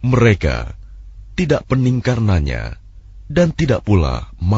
Mereka tidak pening karenanya dan tidak pula